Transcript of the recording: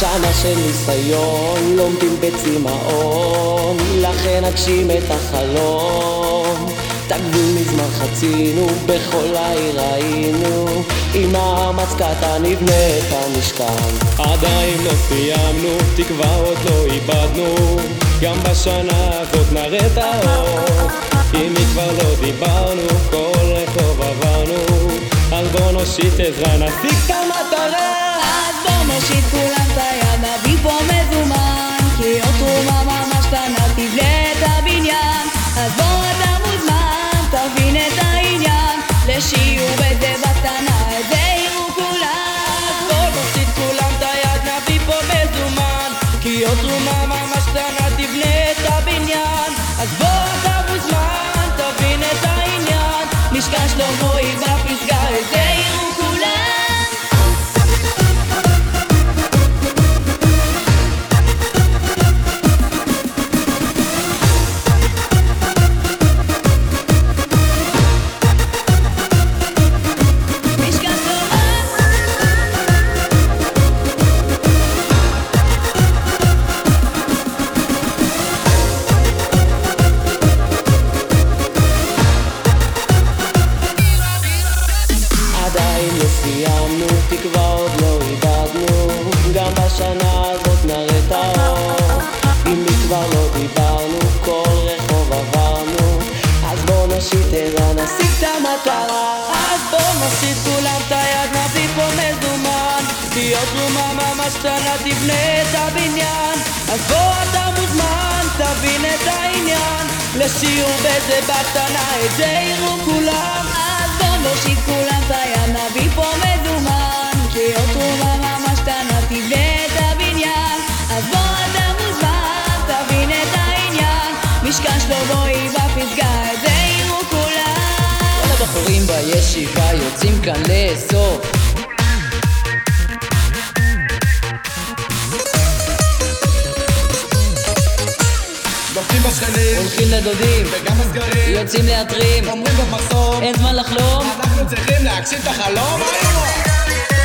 שנה של ניסיון, לומדים בצמאון, לכן אגשים את החלום. את הגבול מזמן חצינו, בכל העיר היינו, עם מאמץ קטן נבנה את המשכן. עדיין לא סיימנו, תקווה עוד לא איבדנו, גם בשנה הזאת נראה בוא נושיט עזרה, נשיג את המטרה. אז בוא נושיט כולם את היד, נביא פה מזומן, כי עוד תרומה ממש קטנה תבנה את הבניין. אז בוא אתה מוזמן, תבין את העניין, לשיעור בזה בקטנה, את זה יראו כולם. בוא נושיט כולם את היד, נביא פה מזומן, כי עוד תרומה ממש קטנה תבנה את הבניין. אז בוא אתה מוזמן, תבין את העניין, לשכה שלמה סיימנו, תקווה עוד לא איבדנו, גם בשנה הזאת נראה את האור. אם לי כבר לא דיברנו, כל רחוב עברנו, אז בוא נושיט עזרה, נשיג את המטרה. אז בוא נושיט כולם את היד, נביא פה מזומן, עוד תרומה ממש קטנה תבנה את הבניין. אז בוא אתה מוזמן, תבין את העניין, לשיעור בזה בקטנה, את זה יוצאים כאן לאסוף. דופקים בשכנים, הולכים לדודים, וגם בסגרים, יוצאים להתרים אומרים במחסום, אין זמן לחלום. אנחנו צריכים להגשים את החלום, איוואי!